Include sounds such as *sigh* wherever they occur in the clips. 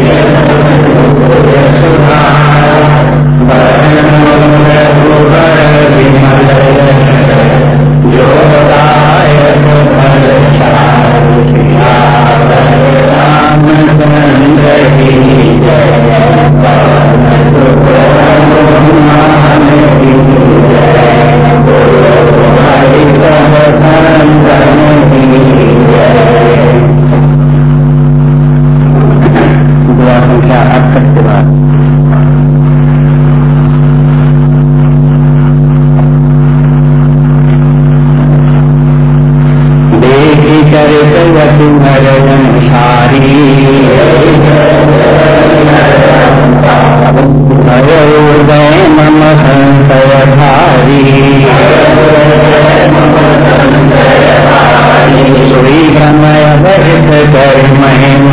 Yeah. वरित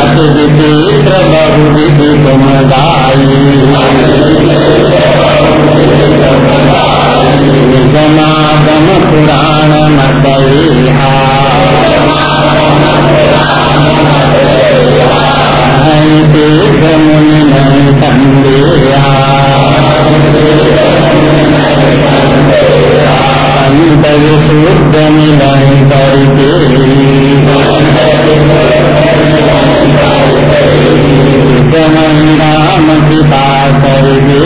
अति विचित्र बहु विधि तुम गाई निगमागम पुराण न कहा मुनि नहीं संदेहा अंतर राम पिता करके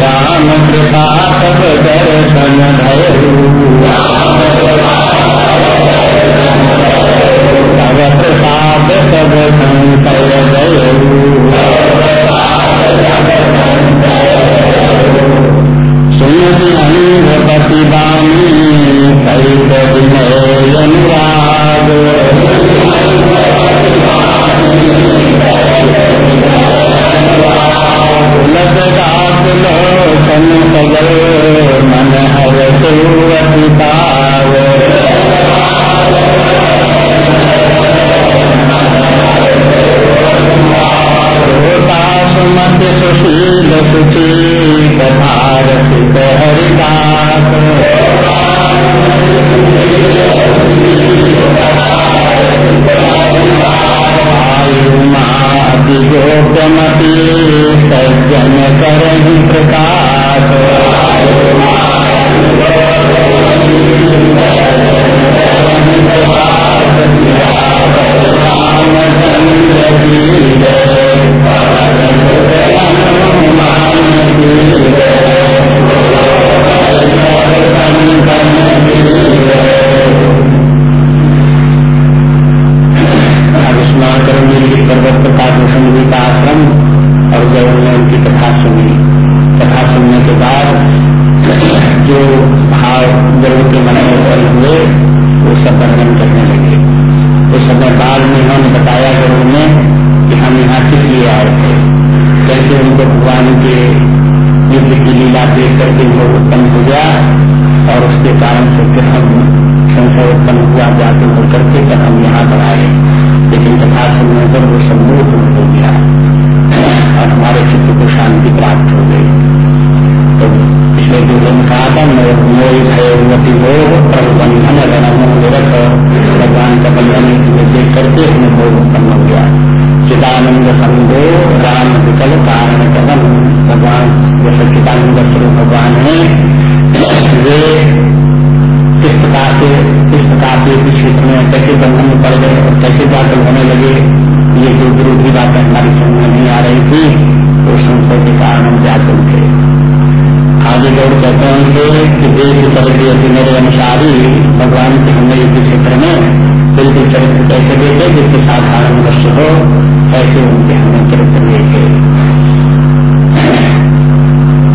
राम कृपा सब दर्शन भय प्रसाद सब संकर सुनति चिदानंद राम विकल कारण कदम भगवान जैसे चिदानंद स्वरूप भगवान है। वे किस प्रकार से, किस प्रकार इस क्षेत्र में कैसे बंधन में पड़ गए और कैसे जाकर होने लगे, ये जो विरोधी बातें हमारी समझ में नहीं आ रही थी तो संशय के कारण हम जाते थे आगे दौड़ कहते हैं कि देश यदि मेरे अनुसारी भगवान के हमने युद्ध क्षेत्र में बिल्कुल चरित्र कैसे देखे जिससे साधारण मनुष्य हो, ऐसे उनके हमने चरित्र देखे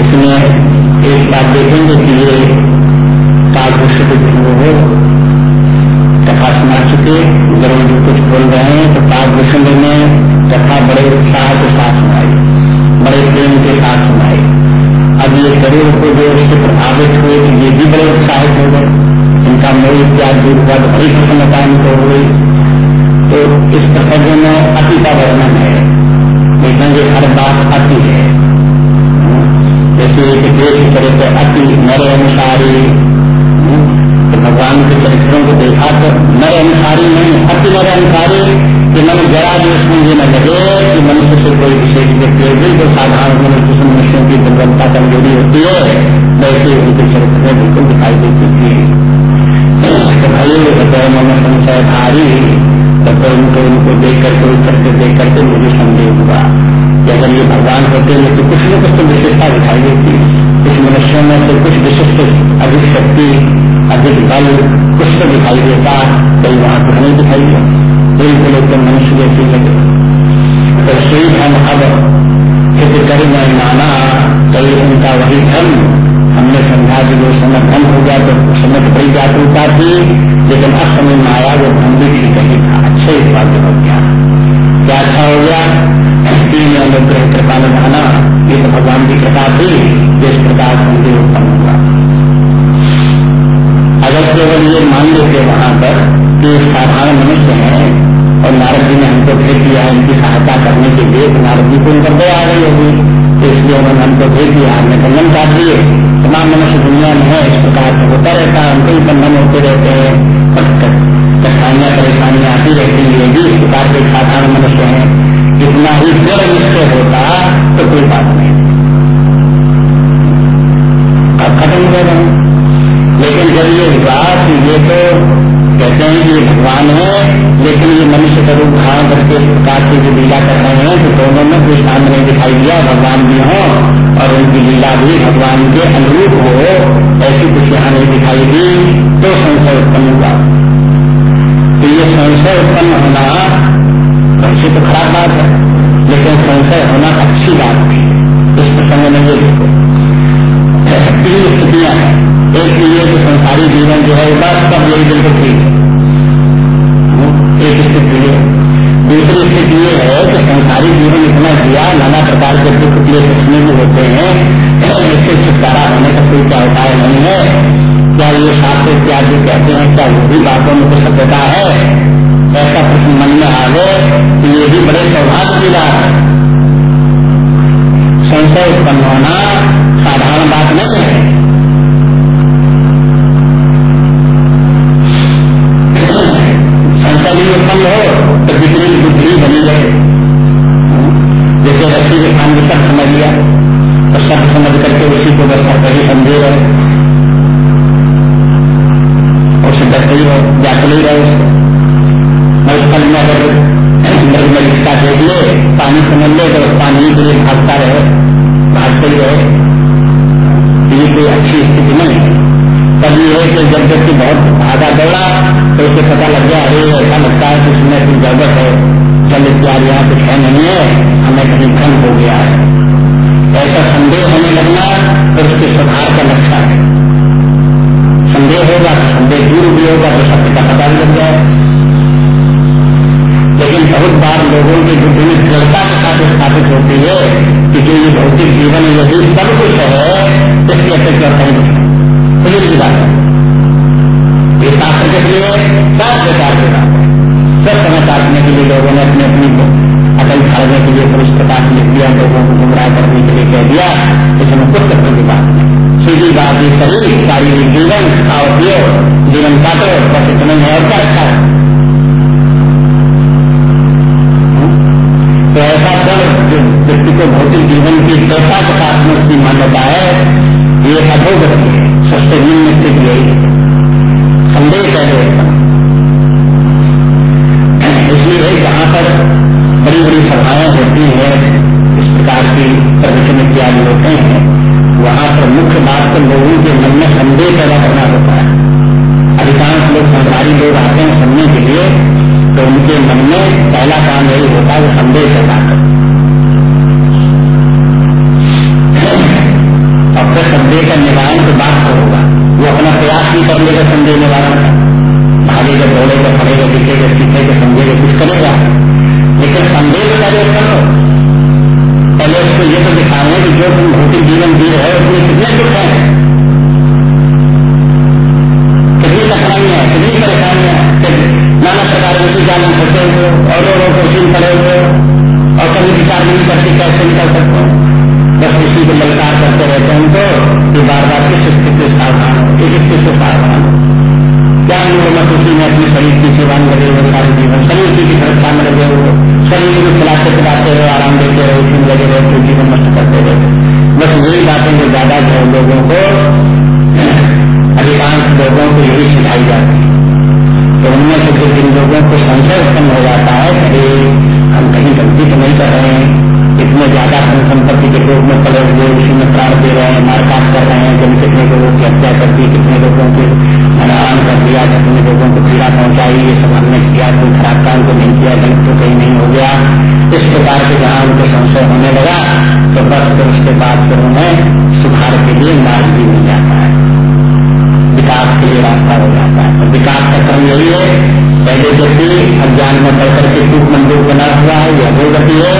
इसमें एक बात देखेंगे कि ये कालभूषित वो हो कथा सुना चुके गरुड़ जो कुछ बोल रहे हैं तो कालभूषण ने कथा बड़े उत्साह के साथ सुनाई, बड़े प्रेम के साथ सुनाई। अब ये गरुड़ को जो उससे प्रभावित हुए तो ये भी बड़े उत्साहित हो गए। इनका मोह इत्यादि दूर हुआ तो बड़ी प्रसन्नता इनको हो तो इस प्रसंग में अति का वर्णन है। देखेंगे हर बात अति है। जैसे एक देश तरह से अति नर अनुसारी तो भगवान के चरित्रों को देखा तो नर अनुसारी नहीं, अति नर अनुसारी कि मन जरा भी उसमें ये न लगे कि मनुष्य से कोई विशेष व्यक्ति होगी जो साधारण मनुष्य से मनुष्यों की दुर्बलता कमज़ोरी होती है, वैसे उनके चरित्र में बिल्कुल दिखाई देती थी तो हृदय मन संशय भारी तो उनको उनको देख करके करके देख करके मुझे संदेह हुआ कि अगर ये भगवान होते हैं तो कुछ न कुछ तो विशेषता दिखाई देती। कुछ मनुष्यों में से कुछ विशिष्ट, अधिक शक्ति, अधिक बल, कुछ तो दिखाई देता। कई वहाँ कुछ नहीं दिखाई देता बिल्कुल एकदम मनुष्य जैसे लगे तो सही धन अब हित कर नाना कई उनका वही धन हमने समझा कि जो समय धन हो गया तो समय तो बड़ी जागरूकता थी? लेकिन अब समय में आया वो धन भी ठीक नहीं था। अच्छे उत्पाद हो गया। क्या अच्छा हो गया? तीन अनुग्रह, कृपा निभाना ये तो भगवान की कृपा थी, जिस प्रकार मंदिर उत्पन्न हुआ। अगर केवल ये मान लेते वहाँ पर कि साधारण मनुष्य है और नारद जी ने हमको भेज दिया है, इनकी सहायता करने के लिए तो नारद जी को उनकर दया आ गई होगी। इसलिए उन्होंने हमको भेज दिया हमने बंधन काट दिए तमाम मनुष्य दुनिया में है, इस प्रकार से होता रहता है उनके ही बंधन होते रहते हैं कठिनाइयाँ परेशानियाँ आती रहती है भी इस प्रकार के साधारण मनुष्य है। इतना ही जड़ निश्चय होता तो कोई बात नहीं। खत्म हो गए लेकिन जब ये कि ये तो कहते हैं कि ये भगवान है, लेकिन ये मनुष्य का रूप धारण करके इस प्रकार से जो लीला कर रहे हैं तो दोनों में कोई सामने नहीं दिखाई दिया, भगवान भी हो और उनकी लीला भी भगवान के अनुरूप हो, ऐसी कुछ यहाँ नहीं दिखाई दी तो संशय उत्पन्न हुआ। तो ये संशय उत्पन्न होना वैसे तो खराब बात है, लेकिन संशय होना अच्छी बात थी इस प्रसंग में ये देखो तीन स्थितियाँ हैं। ये कि संसारी जीवन जो है बस सब यही बिल्कुल ठीक है। एक स्थिति है। दूसरी स्थिति ये है कि संसारी जीवन इतना जिया नाना प्रकार के दुख के उसमें भी होते हैं। इससे छुटकारा होने का कोई क्या उपाय नहीं है। क्या ये शास्त्र इत्यादि कहते हैं, क्या वो भी बातों में कुछ सभ्यता है? ऐसा प्रश्न मन में आ गए कि ये भी बड़े सौभाग्य की बात है। संशय उत्पन्न होना साधारण बात नहीं है। संशय भी उत्पन्न हो तो विपरीत बुद्धि बनी रहे। जैसे रस्सी के खान में सब समझ लिया तो सब समझ करके उसी को बस कहीं संदेह रहे। उसे डरते ही रहो जाते ही रहे उसको फल में अगर मरी मरीक्षा देख ले, पानी समझ ले तो पानी के लिए भागता रहे, भागते ही रहे। ये कोई अच्छी स्थिति नहीं है। तब ये है कि जब व्यक्ति बहुत भागा दौड़ा तो उसे पता लग गया, अरे, ऐसा लगता है कि उसमें कुछ गड़बड़ है। जल इत्यादि यहाँ कुछ है नहीं है, हमें कहीं भ्रम हो गया है। ऐसा संदेह होने लगना तो उसके सुधार का लक्षण है। संदेह होगा तो संदेह दूर भी होगा तो सत्य का पता लग जाए लेकिन बहुत बार लोगों की बुद्धि में दृढ़ता के साथ स्थापित होती है कि जो ये भौतिक जीवन यही सब कुछ है, इसकी अपेक्षा कहीं बुज़ुर्ग की बात है ये शास्त्र के लिए सब प्रकार के बात है सब समय काटने के लिए लोगों ने अपनी अपनी अकल छाड़ने के लिए, पुरुष प्रकार लिख दिया, लोगों को गुमराह करने के लिए कह दिया। इसमें कुछ करने की बात नहीं। सीधी बात ये सही शारीरिक जीवन, खाओ, पियो, जीवन काटो, बस इतने में और क्या अच्छा है? तो ऐसा जो व्यक्ति को भौतिक जीवन की दशा के साथ में उसकी मान्यता है, ये अधोगति है। सबसे निम्न स्थिति यही संदेह कैसे इसलिए है, जहाँ पर बड़ी बड़ी सभाएँ होती हैं, इस प्रकार की प्रदर्शन इत्यादि होते हैं, वहाँ पर मुख्य बात तो लोगों के मन में संदेह पैदा करना होता है। अधिकांश लोग संसारी लोग आते हैं सुनने के लिए तो उनके मन में पहला काम यही होता है संदेह पैदा कर और फिर संदेह का निवारण तो बात तो होगा। वो अपना प्रयास भी कर लेगा संदेह निवारण का। भागेगा दौड़ेगा खड़ेगा दिखेगा सीखेगा समझेगा, कुछ करेगा। लेकिन संदेह पहले करो पहले उसको ये तो दिखाओ कि जो तुम भौतिक जीवन जी रहे हो, उसमें कितने दुख है? कितनी कठिनाइयाँ कितनी परेशानियाँ नाना प्रकार उसी जान फंसे हुए पड़े हुए और कभी विचार नहीं करते कैसे निकल सकते हैं। बस उसी को ललकार करते रहते हैं उनको कि बार बार किस स्थिति सावधान हो? किस स्थिति सावधान हो? क्या मत उसी में अपने शरीर की सेवा में लगे हुए सारे जीवन? शरीर उसी की सुरक्षा में लगे हुए शरीर को खिलाते पिलाते हुए आराम देते रहे उसी में लगे रहे तो जीवन नष्ट करते रहे बस यही बातें जो ज़्यादा जो लोगों को, अधिकांश लोगों को यही सिखाई जाती है। तो उनमें से जिन लोगों को संशय उत्पन्न हो जाता है कि हम कहीं गलती तो नहीं कर रहे हैं। इतने ज़्यादा धन संपत्ति के रूप में पड़े हुए, उसी में प्राण दे रहे हैं मारकाट कर रहे हैं जब कितने लोगों की हत्या कर दी, कितने लोगों के मनान कर दिया, कितने लोगों को पीड़ा पहुंचाई, ये सब हमने किया, कोई खराब काम को नहीं किया गलत तो कहीं नहीं हो गया। इस प्रकार के जहाँ उनको संशय होने लगा तो बस फिर उसके बाद फिर उन्हें सुधार के लिए मार्ग भी मिल जाता है। विकास के लिए रास्ता हो जाता है। तो विकास का क्रम यही है पहले व्यक्ति अज्ञान में बढ़कर के टूट मंदिर बना हुआ है, यह अधोगति है,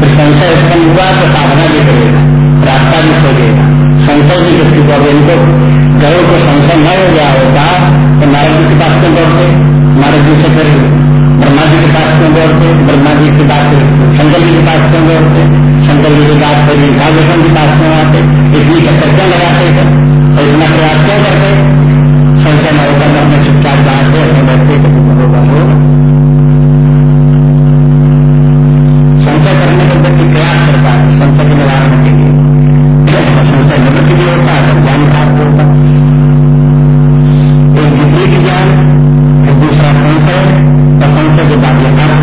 फिर संशय उत्पन्न हुआ तो साधना भी करेगा, रास्ता भी खोजेगा। संशय भी व्यक्ति को अब इनको गयो को संशय न हो गया होता तो नारद जी के पास क्यों दौड़ते? नारद जी से फिर ब्रह्मा जी के पास क्यों दौड़ते? ब्रह्मा जी के पास शंकर जी के पास क्यों दौड़ते? शंकर जी के पास फिर भागवतम के पास क्यों आते? इतनी चक्कर क्यों लगाते और इतना प्रयास क्यों करते? संशय होता तो अपने चुपचाप बाहर अपने बैठते तो होगा वो। संशय करने का प्रयास करता है संशय के निवारण के लिए। संशय निवृत्ति भी होता है ज्ञान प्राप्त होता है। ज्ञान फिर दूसरा संशय और संशय के बाद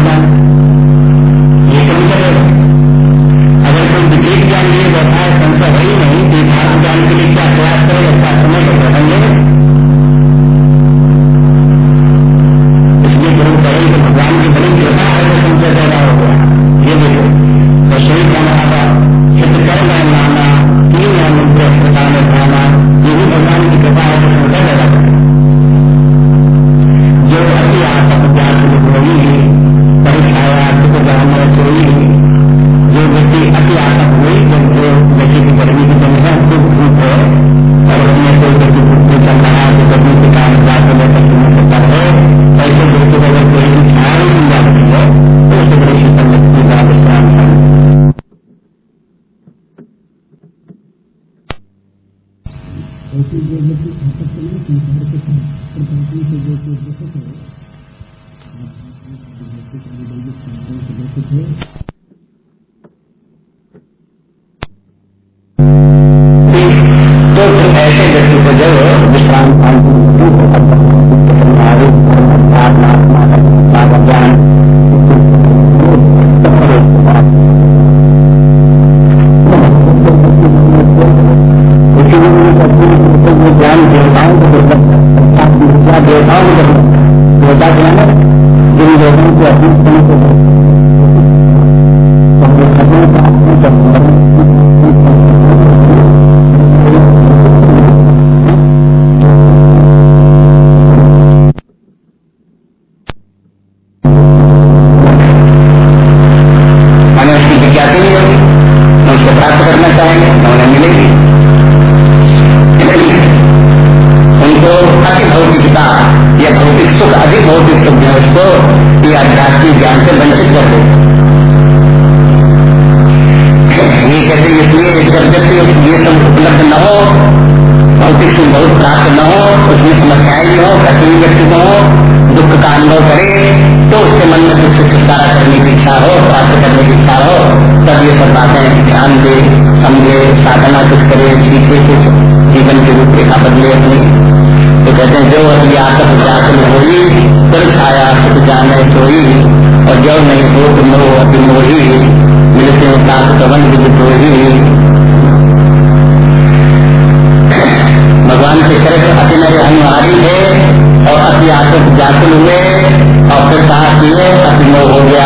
ज्ञान। ये कभी चलेगा अगर कोई विपरीत ज्ञान लिए बैठा है संशय है व्यक्ति को जब विश्राम ज्ञान इसलिए जब व्यक्ति ये सब उपलब्ध न हो भौतिक सुख बहुत प्राप्त न हो, उसमें समस्याएँ भी हो, कठिन व्यक्ति को हो, दुख का अनुभव करे तो उसके मन में दुख से छुटकारा करने की इच्छा हो, प्राप्त करने की इच्छा हो, तब ये सब बातें ध्यान दे, समझे, साधना कुछ करे, सीखे कुछ, जीवन की रूपरेखा बदले अपनी। तो कहते हैं, जो अज्ञात जात में होई, फिर छाया सुख जाने सोई, और जो नहीं हो तो मोह अति मोही, मिलते ताप कवन विद ही भगवान के चरित्र अति नरे अनिवार्य थे और अति आसुक व्याकुल हुए और फिर कहा कि अति मोह हो गया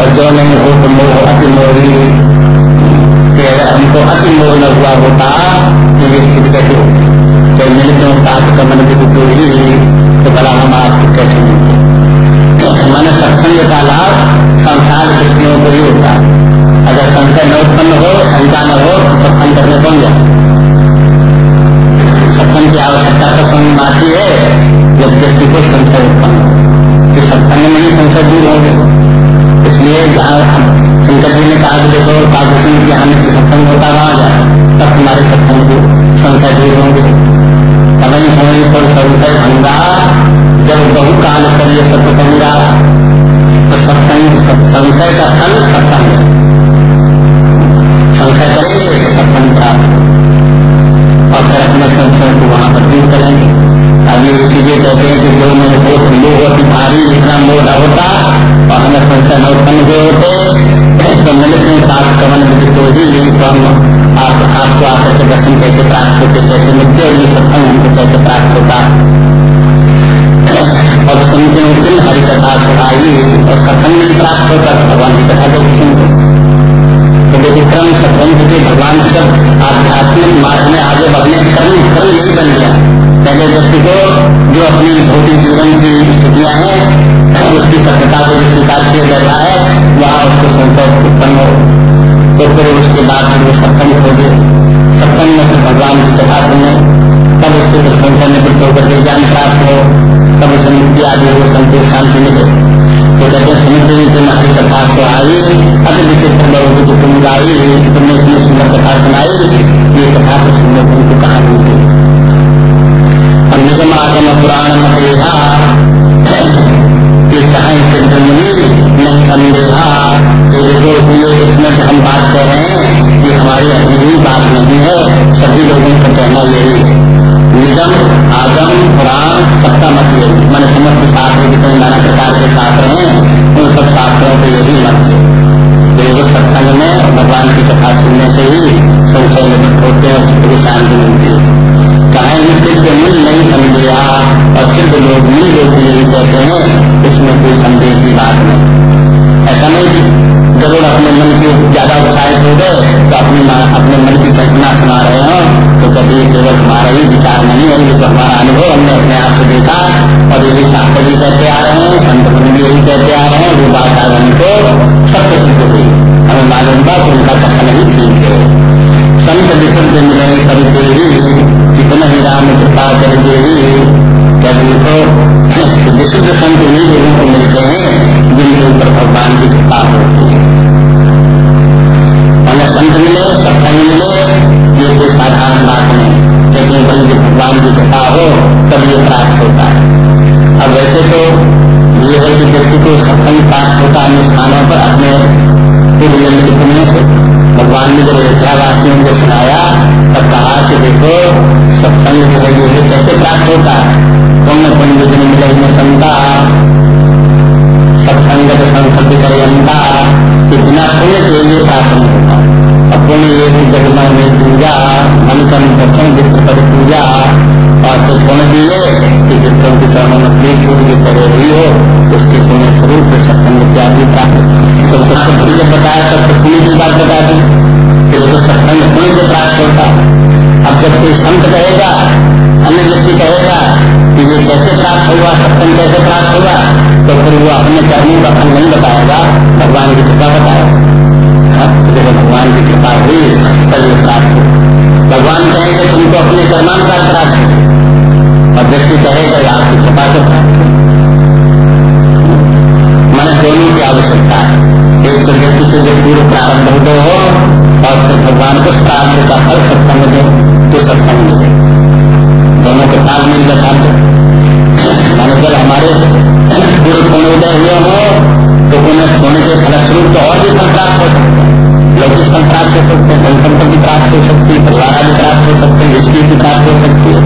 और जो नहीं हो तो मोह अति मोही। कि अगर हमको अति मोह न हुआ होता तो ये स्थिति कैसे होती। तो मिलते हो का मन ही तो भला हम आपको कैसे मिलते? मन सत्संग का लाभ संसार व्यक्तियों को ही होता। है अगर संशय न उत्पन्न हो शंका न हो तो सत्संग करने कौन जाए सत्संग की आवश्यकता सत्संग में आती है, जब व्यक्ति को संशय उत्पन्न हो। कि सत्संग में ही संशय दूर होंगे इस इसलिए शंकर जी ने कहा कि देखो कालभूषण की हानि से सत्संग होता वहाँ जाए तब तुम्हारे सत्संग को संशय दूर होंगे तमई होई पर संशय भंगा। जब बहु काल करिए सत्संगा तो सत्संग, संशय का फल सत्संग संशय करेंगे तो सत्संग प्राप्त और फिर अपने संशय को वहाँ पर दूर करेंगे अभी इसीलिए कहते हैं कि जो में बहुत मोह अति भारी इतना मोह होता और हमें न उत्पन्न हुए होते तो मिलित में सात विधि तो ही तो हम आप, आपको आकर के दर्शन कैसे प्राप्त होते, कैसे मिलते और ये सत्संग हमको कैसे प्राप्त होता। और सुनते दिन हरि कथा सुनाई और सत्संग नहीं प्राप्त होता तो भगवान की कथा को सुनते तो देखो क्रम सत्संग के भगवान जब आध्यात्मिक मार्ग में आगे बढ़ने क्रम क्रम यही बन गया। पहले व्यक्ति को जो अपनी भौतिक जीवन की स्थितियाँ हैं, उसकी सत्यता को स्वीकार किया जाता है, वहाँ उसको संकट उत्पन्न हो। तो फिर उसके बाद फिर वो सत्संग खोजे सत्संग में फिर भगवान की कथा सुने। तब उसके संकट निवृत्त होकर के ज्ञान प्राप्त हो। तब उसे मुक्ति आदि हो, संतोष शांति मिले। तो आई इतनी सुंदर कथा सुनाई ये तो तुमको कहा मिलती आगम पुराण संदेहा। ये से हम बात कर रहे हैं ये हमारी अपनी बात नहीं है, सभी लोगों को कहना यही निगम आगम, पुराण, सबका मत यही मन समस्त शास्त्र जितने नाना प्रकार के शास्त्र शास्त्रों के यही मत है देव सत्संग में भगवान की कथा सुनने से ही संशय निवृत्त होते हैं चित्त को शांति मिलती है। कहा सिद्ध मिल नहीं समझेगा और सिद्ध लोग मिल लोग यही कहते हैं, इसमें कोई संदेह की बात नहीं। ऐसा नहीं ज़रूर अपने मन की ज़्यादा उत्साहित हो गए तो अपनी अपने मन की कल्पना सुना रहे हो। तो कभी केवल हमारा ही विचार नहीं है, ये तो हमारा अनुभव हमने अपने आप से देखा और यही शास्त्र भी कहते आ रहे हैं, संत भी यही कहते आ रहे हैं, वो बात आज हमको सत्य सिद्ध हुई। हमें मालूम था कि उनका कथन ही ठीक है। संत विशुद्ध मिले कभी देवी, जितना ही राम कृपा कर देखो *laughs* विशुद्ध संत उन्हीं लोगों को मिलते हैं, जिनके ऊपर भगवान की कृपा होती है। हमें संत मिले सत्संग मिले, ये कोई साधारण बात नहीं। लेकिन बल जब भगवान की कृपा हो, तब ये प्राप्त होता है। अब वैसे तो ये है कि व्यक्ति को सत्संग प्राप्त होता है स्थानों पर, अपने पूर्व जन्म पुण्य से। भगवान ने जब अयोध्यावासियों को सुनाया, तब कहा कि देखो, सत्संग जो है ये कैसे प्राप्त होता है? पुण्य पुण्य दिन मिले संता सत्संग संसद करता कि बिना पुण्य के लिए प्राप्त होता और पुण्य ये कि जगमय में पूजा मन कम दर्शन वित्र पर पूजा और फिर पुण्य दिए कि वित्रों के चरणों में प्रिय छूट की तरह हुई हो, उसके पुण्य स्वरूप सत्संग इत्यादि प्राप्त तो सत्संग जब बताया तब तो पुण्य की बात बता दी, कि वो सत्संग पुण्य से प्राप्त होता अब जब कोई संत कहेगा, अन्य व्यक्ति कहेगा, कि ये कैसे प्राप्त हुआ, सत्संग कैसे प्राप्त हुआ तो फिर वो अपने कर्मों का फल नहीं बताएगा, भगवान की कृपा बताएगा। हाँ, तो जब भगवान की कृपा हुई तब ये प्राप्त हो भगवान कहेंगे तुमको अपने कर्मानुसार प्राप्त हो और व्यक्ति कहेगा आपकी कृपा से प्राप्त हो मन दोनों की आवश्यकता है एक तो व्यक्ति से जो पूर्व प्रारंभ उदय हो और फिर भगवान को प्रारंभ का फल सत्संग दे तो सत्संग मिले दोनों के ताल मिल बैठा दो मानो जब हमारे पूर्व पुण्योदय हुए हो तो उन्हें सोने के फलस्वरूप तो और भी फल प्राप्त हो सकते हैं। लौकिक फल प्राप्त हो सकते हैं धन संपत्ति प्राप्त हो सकती है, परिवार आदि प्राप्त हो सकते हैं दृष्टि की प्राप्त हो सकती है।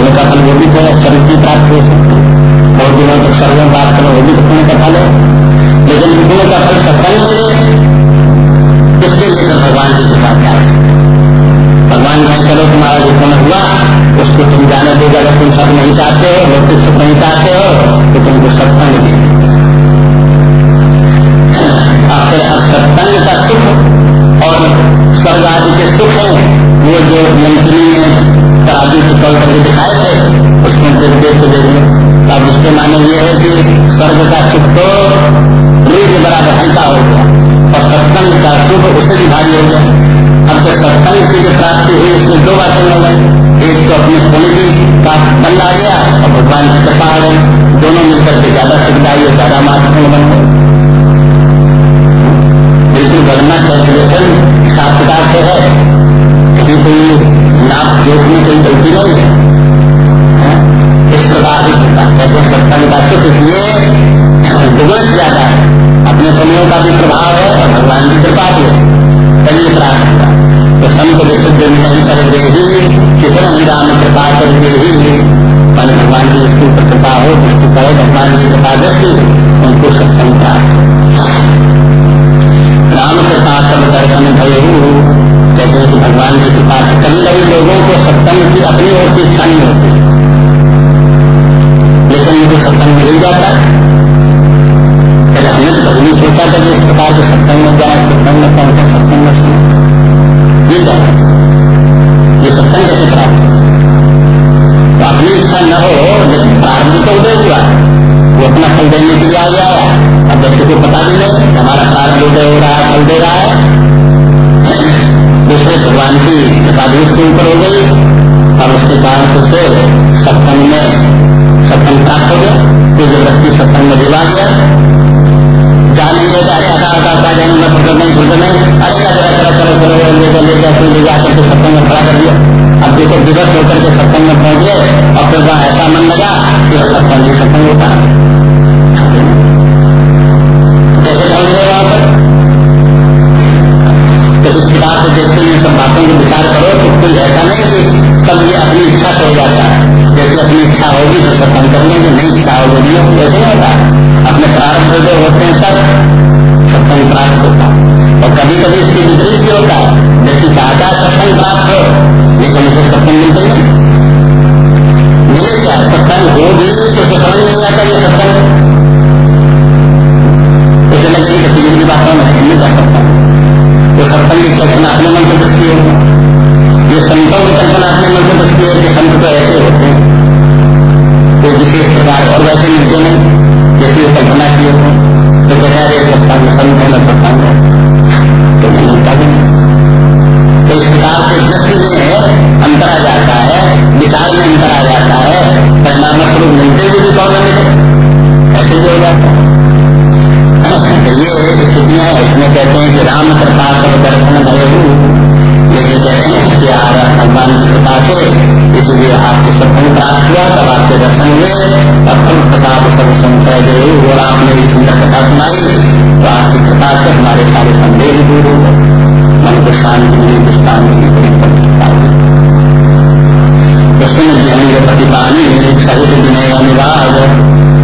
उनका फल वो भी थोड़ा शरीर की प्राप्त हो सकती है। बहुत दिनों तक सर्वों बात करो, वो भी तो पुण्य का फल है लेकिन गुण का फल मिले इसके लिए तो भगवान की कृपा क्या भगवान कहें चलो तुम्हारा जो गुण हुआ, उसको तुम जाने दो अगर तुम सब नहीं चाहते हो भौतिक सुख नहीं चाहते हो तो तुमको सत्संग दे सत्संग का सुख और स्वर्ग आदि के सुख है। वो जो मंत्री ने तराजू से तौर करके दिखाए थे देख देख देख अब उसके माने ये है कि स्वर्ग का सुख तो के बराबर हल्का हो गया। और सत्संग का सुख उससे भी भारी हो गया। अब जब सत्संग की जो प्राप्ति हुई, उसमें दो बातें हो गई। एक तो अपने होने की का बन आ गया, और भगवान की कृपा आ गई। दोनों मिलकर के ज़्यादा सुखदायी और ज़्यादा महत्वपूर्ण बन गए। की गणना कैलकुलेशन हिसाब किताब से है। कहीं कोई नाप जोत में कोई गलती नहीं है। हाँ? इस प्रकार की कृपा कैसे सत्ता निकासित इसलिए दुगुणित किया जाए अपने समयों का भी प्रभाव है और भगवान की कृपा भी है। कहीं प्रार्थना। तो संत विशुद्ध नहीं कर दे ही कितने राम कृपा कर दे ही। मान भगवान की इसके ऊपर कृपा हो तो जिसकी करे भगवान की कृपा दृष्टि उनको सत्संग प्राप्त राम कृपा सब दर्शन भय कहते हैं कि भगवान की कृपा से कभी कभी लोगों को सत्संग की अपनी ओर की इच्छा नहीं होती। लेकिन उनको सत्संग मिल जाता है। पहले हमने तो कभी सोचा था कि इस प्रकार के सत्संग में जाए सत्संग में पहुँचे सत्संग में सुने ये जाए ये सत्संग कैसे प्राप्त तो अपनी इच्छा न हो, लेकिन प्रारंभ तो उदय हुआ। वो अपना फल देने के लिए आ गया अब बच्चे को भी नहीं हमारा प्रारंभ उदय हो रहा है, फल दे रहा है। दूसरे भगवान की कृपादूष के ऊपर हो गई। और उसके कारण उसे सत्संग में सत्संग प्राप्त हो गया। कोई ज़बरदस्ती सत्संग में दिला गया जान नहीं लेता अरे आता आता आता जाने में पकड़ नहीं खुद नहीं। अरे क्या करा करा, करो करो ले जा जा सत्संग में खड़ा कर दिया। अब होकर के सत्संग में पहुँच गए। और फिर वहाँ ऐसा मन लगा कि सत्संग ही सत्संग होता। है कैसे पहुँच गए तो से देखते हुए सब बातों को विचार करो तो कोई ऐसा नहीं कि सब ये अपनी इच्छा से हो जाता है। जैसे अपनी इच्छा होगी तो सत्संग कर लेंगे नहीं इच्छा होगी नहीं कैसे होता। अपने प्रारंभ जो होते हैं सब, सत्संग प्राप्त होता और कभी कभी इसके विपरीत भी होता है। व्यक्ति चाहता है सत्संग प्राप्त हो लेकिन उसे सत्संग मिलते नहीं। मिले क्या? सत्संग हो तो समझ नहीं आता ये सत्संग। लगेगी कि बातों नहीं कर सकता तो सत्संग की कल्पना अपने मन से दृष्टि होगी ये संतों की कल्पना अपने मन से दृष्टि है कि संत तो ऐसे होते हैं कोई विशेष प्रकार और वैसे मिलते नहीं जैसी कल्पना की हो तो कहना सत्संग संत है न सत्संग है तो मिलता भी नहीं तो इस प्रकार से दृष्टि में अंतर आ जाता है विचार में अंतर आ जाता है परिणाम स्वरूप मिलते हुए भी कौन मिले ऐसे भी हो जाता है। ये स्थितियाँ इसमें कहते हैं कि राम कृपा कर दर्शन भय कहते हैं भगवान की कृपा से इसलिए आपको सत्संग प्राप्त हुआ तब आपके दर्शन हुए फल प्रसाद सब संशय गए और आपने एक सुंदर कथा सुनाई तो आपकी कृपा से हमारे सारे संदेह दूर हो मन को शांति मिली विश्राम मिली बड़ी प्रसन्न व्यंग प्रतिपानी सहित विनय अनुवाद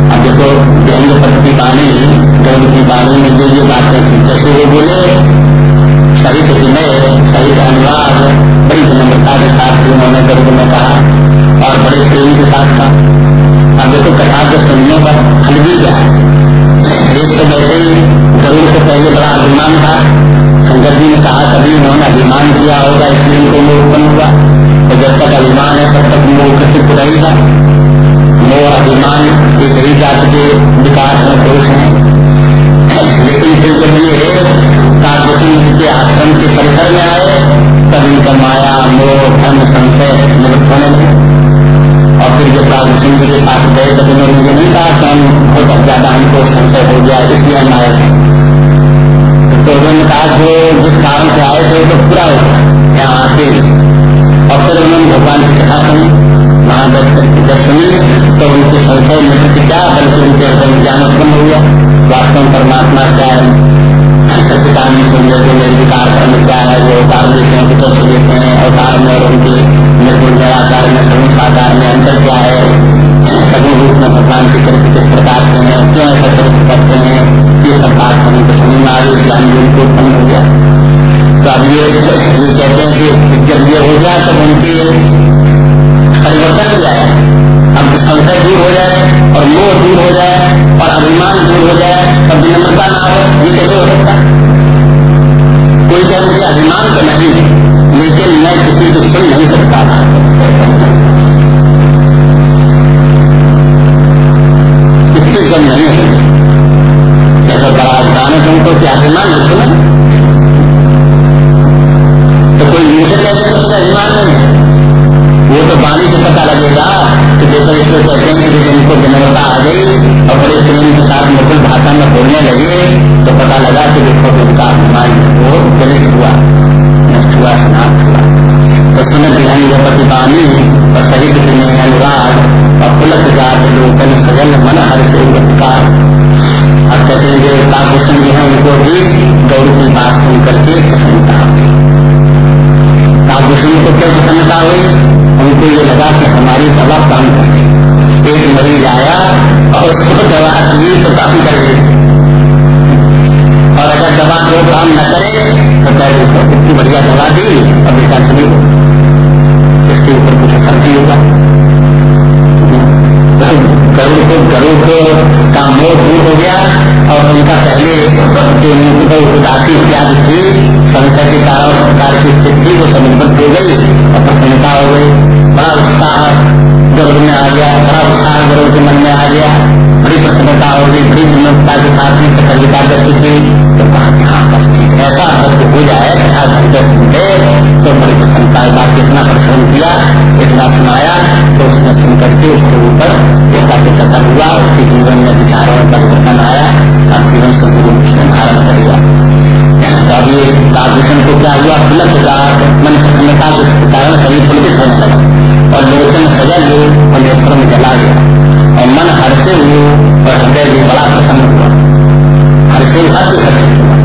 अब देखो व्यंग प्रतिपानी गौर की वाणी में जो ये बातें थी कैसे वो बोले सहित विनय सहित अनुवाद बड़ी विनम्रता के साथ भी उन्होंने गर्भ में कहा और बड़े प्रेम के साथ कहा। अब देखो, कथा को सुनने पर फल भी गया एक तो वैसे ही गरुड़ को पहले बड़ा अभिमान था। शंकर जी ने कहा कभी उन्होंने अभिमान किया होगा, इसलिए उनको मोह उत्पन्न हुआ। तो जब तक अभिमान है, तब तक मोह सिद्ध रहेगा मोह अभिमान एक ही जात के विकास में दोष है। लेकिन फिर जब ये काकभूषण के आश्रम के परिसर में आए, तब इनका माया, मोह, धन संशय निवृत्त होने लगे। और फिर जब काकभूषण जी के पास गए, तब उन्होंने मुझे नहीं कहा कि हम बहुत ज़्यादा हमको संशय हो गया, इसलिए हम आए थे तो उन्होंने कहा जो जिस कारण से आए थे, वो तो पूरा हो गया, यहाँ आते और फिर उन्होंने भगवान की कथा सुनी वहाँ बैठ करके जब सुनी तो उनके संशय निवृत्ति क्या, बल्कि उनके हृदय ज्ञान उत्पन्न हो गया। वास्तव परमात्मा क्या है? निर्विकार कर्म क्या है? वो अवतार देते हैं देते हैं। अवतार में और उनके निर्गुण निराकार में, सभी साकार में अंतर क्या है? सभी रूप में भगवान की किस प्रकार के हैं? क्यों ऐसा करते हैं? ये सब बात हमें को समझ में आ गई ज्ञान उनको उत्पन्न हो गया। तो अब ये कहते हैं कि जब ये हो गया, तब उनकी परिवर्तन हो जाए अब संशय दूर हो जाए और मोह दूर हो जाए और अभिमान दूर हो जाए और विनम्रता ना हो, ये कैसे हो सकता कोई कहे मुझे अभिमान तो नहीं है, लेकिन मैं किसी को सुन नहीं सकता। था इसके जब नहीं है। जैसा बड़ा अभिमान है तुमको क्या अभिमान है सुना तो कोई मुझे कहते तो अभिमान नहीं है। तो वाणी से पता लगेगा कि देखो इसको कहते हैं कि जिनको विनम्रता आ गई और बड़े प्रेम के साथ मुकुल भाषा में बोलने लगे तो पता लगा कि देखो उनका अभिमान वो गलित हुआ, नष्ट हुआ, समाप्त हुआ। तो सुन ध्यान वो प्रतिपानी और सही में अनुराग और पुलक जात लोकन सजन मन हर से उपकार। अब कहते हैं जो काभूषण जी हैं उनको भी गौर की बात सुन करके प्रसन्नता काभूषण को क्या प्रसन्नता हुई? उनको ये लगा कि हमारी दवा काम कर गई एक मरीज़ आया और उसको दवा दी तो काम कर गई और अगर दवा को काम न करे तो कह इतनी बढ़िया दवा दी और बेटा चली हो इसके ऊपर कुछ असर नहीं होगा। गरुड़ को गरुड़ को का मोह दूर हो गया और उनका पहले जो उदासी इत्यादि थी। संकट के कारण प्रकार की स्थिति वो समुद्र हो गई और प्रसन्नता हो गई। बड़ा उत्साह में आ गया बड़ा उत्साह गरुड़ के मन में आ गया। बड़ी प्रसन्नता हो गई बड़ी विनोदता के साथ में कृतज्ञता व्यक्त की तो कि ऐसा सत्य हो जाए सुनते तो बड़ी प्रसन्नता बात कितना प्रश्न किया, इतना सुनाया तो उसने सुन करके उसके ऊपर ऐसा कुछ असर हुआ, उसके जीवन में विचारों में परिवर्तन आया, और जीवन सदगुरु उसने धारण कर लिया। अब ये को क्या हुआ? पुलक मन प्रसन्नता के कारण सही पुलकित होने और लोचन सजल और नेत्र में जला गया और मन हर से हुए, और हृदय भी बड़ा प्रसन्न हुआ। हर से हर से हुआ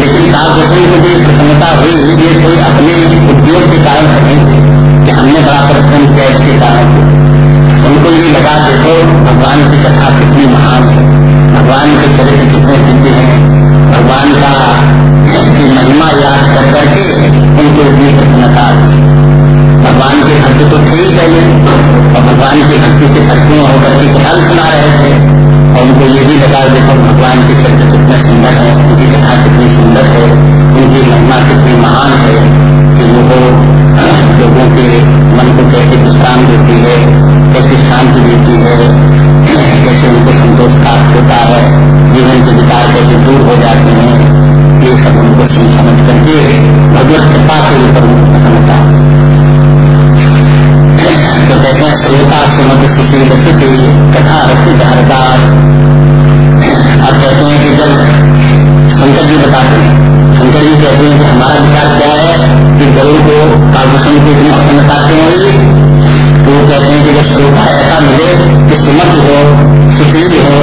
लेकिन काभूषण को भी प्रसन्नता हुई, ये कोई अपने उद्योग के कारण नहीं थे, कि हमने बड़ा परिश्रम किया इसके कारण उनको ये लगा, देखो, भगवान की कथा कितनी महान है। भगवान के चरित्र कितने दिव्य हैं। भगवान का महिमा याद कर करके उनको इतनी प्रसन्नता भगवान के भक्ति तो थे ही पहले। और भगवान की भक्ति से भक्ति होकर के ख्याल सुना रहे थे। और उनको ये भी लगा देखो भगवान के चरित्र कितने सुंदर है, उनकी कथा कितनी सुंदर है, उनकी महिमा कितनी महान है कि वो लोगों के मन को कैसे विश्राम देती है, कैसे शांति देती है, कैसे उनको संतोष प्राप्त होता है, जीवन के विकार कैसे दूर हो जाते हैं, ये सब उनको समझ करके भगवत कृपा के ऊपर उनको प्रसन्नता तो कहते हैं श्रोता सुमत सुशील सुखी कथा रखी हरदास और कहते हैं कि जब शंकर जी बताते हैं, शंकर जी कहते हैं कि हमारा विचार क्या है कि गरुड़ को कालभूषण को इतनी क्यों हुई? तो वो कहते हैं कि जब श्रोता ऐसा मिले कि सुमत हो, सुशील हो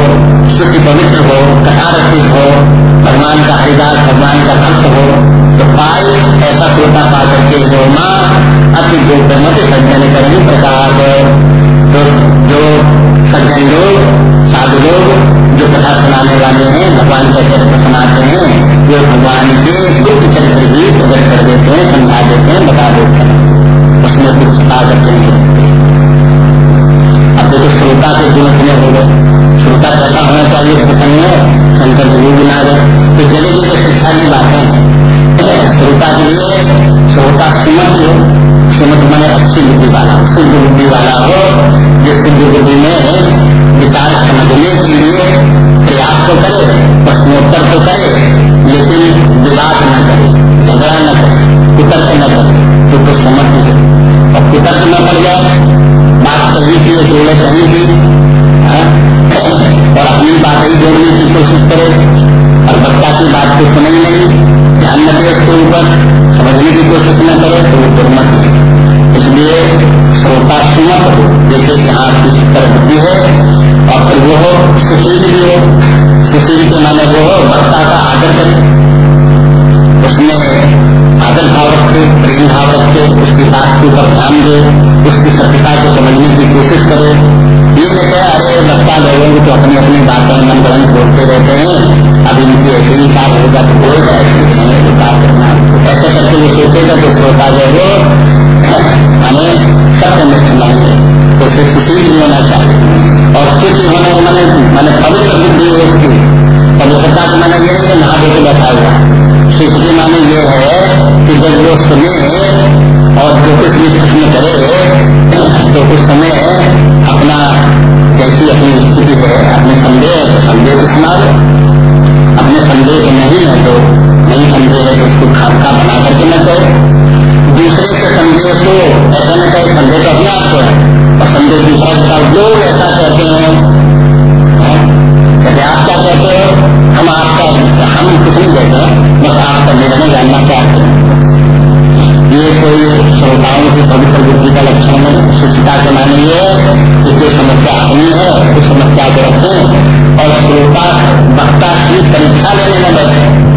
शुद्ध पवित्र हो कथारसिक हो, भगवान का हरिदास, भगवान का भक्त हो तो पाई ऐसा श्रोता पा करके जो माँ अति गोपमत सज्जन करेंगे प्रकार तो जो सज्जन लोग, साधु लोग जो कथा सुनाने वाले हैं, भगवान का चरित्र सुनाते हैं, वे भगवान के गुप्त चरित्र भी प्रकट कर देते हैं, समझा देते हैं, बता देते हैं। उसमें कुछ ताकत नहीं अब देखो, श्रोता के गुण कितने हो गए। श्रोता कैसा होना चाहिए प्रसन्न है शंकर जी भी ना गए तो जले जी की शिक्षा की बातें हैं। श्रोता के लिए श्रोता सुमत हो सुमत मैंने अच्छी बुद्धि वाला शुद्ध बुद्धि वाला हो जिस शुद्ध बुद्धि में विचार समझने के लिए प्रयास तो करे प्रश्नोत्तर तो करे लेकिन विवाद न करे झगड़ा न करे कुतर्क न करे तो तो समझ नहीं और कुतर्क न पड़ जाए बात सही की जोड़े सही की हाँ? और अपनी बात ही जोड़ने की कोशिश करे और बच्चा की बात को सुने नहीं ध्यान न दे उसके ऊपर समझने की कोशिश न करे तो वो दुर्मत है इसलिए श्रोता सुमत हो जैसे कि आपकी चित्तर बुद्धि है और फिर वो हो सुशील भी हो सुशील के माने वो हो वक्ता का आदर करे उसमें आदर भाव रखे प्रेम भाव रखे उसकी बात के ऊपर ध्यान दे उसकी सत्यता को समझने की कोशिश करे ये कहते अरे वक्ता लोगों को तो अपनी अपनी बातें मन गलत बोलते रहते हैं। अब इनकी ऐसे ही बात होगा तो बोल ऐसे बात ऐसे करके वो सोचेगा तो श्रोता जो वो हमें सत्यनिष्ठ मानिए तो उसे सुशील भी होना चाहिए और सुखी होने के मैंने मैंने पवित्र बुद्धि है उसकी पवित्रता के मैंने ये नहीं नहा के बैठा हुआ सुख माने ये है कि जब वो सुने और जो कुछ भी प्रश्न करे तो कुछ समय अपना जैसी अपनी स्थिति है, अपने संदेह है तो संदेह को सुना दो अपने संदेह नहीं है तो नहीं संदेह है तो उसको खाका बना करके न करो दूसरे के संदेह को ऐसा न कहे, संदेह तो अपने आप को है। और संदेह दूसरा के साथ लोग ऐसा कहते हैं कहते आप क्या कहते हो? हम आपका, हम कुछ नहीं कहते बस आपका निर्णय जानना चाहते। हैं ये कोई श्रोताओं की पवित्र बुद्धि का लक्षण नहीं शिक्षिता के तो माने ये है कि जो समस्या अपनी है, उस समस्या को रखें और श्रोता, वक्ता की परीक्षा लेने में बैठे।